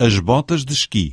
as botas de esqui.